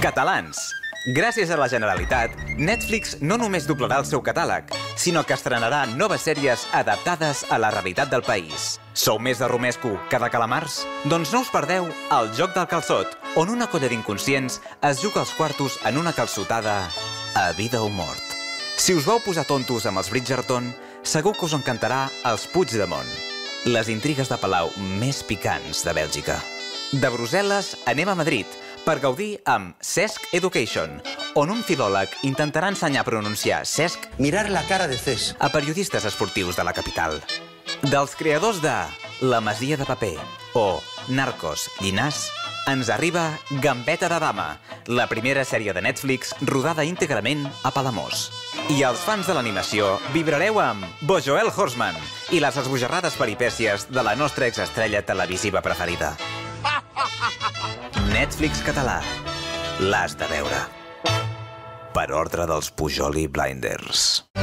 Catalans. Gràcies a la Generalitat, Netflix no només doblarà el seu catàleg, sinó que estrenarà noves sèries adaptades a la realitat del país. Sou més de romesco que de calamars? Doncs no us perdeu El joc del calçot, on una colla d'inconscients es juga els quartos en una calçotada a vida o mort. Si us vau posar tontos amb els Bridgerton, segur que us encantarà Els Puigdemont, les intrigues de Palau més picants de Bèlgica. De Brussel·les anem a Madrid per gaudir amb Cesc Education, on un filòleg intentarà ensenyar a pronunciar Cesc Mirar la cara de Cés. a periodistes esportius de la capital. Dels creadors de La Masia de Paper o Narcos Llinàs, ens arriba Gambeta de Dama, la primera sèrie de Netflix rodada íntegrament a Palamós. I els fans de l'animació vibrareu amb Bojoel Horseman i les esbojarrades peripècies de la nostra exestrella televisiva preferida. Netflix català. L'has de veure. Per ordre dels Pujoli Blinders.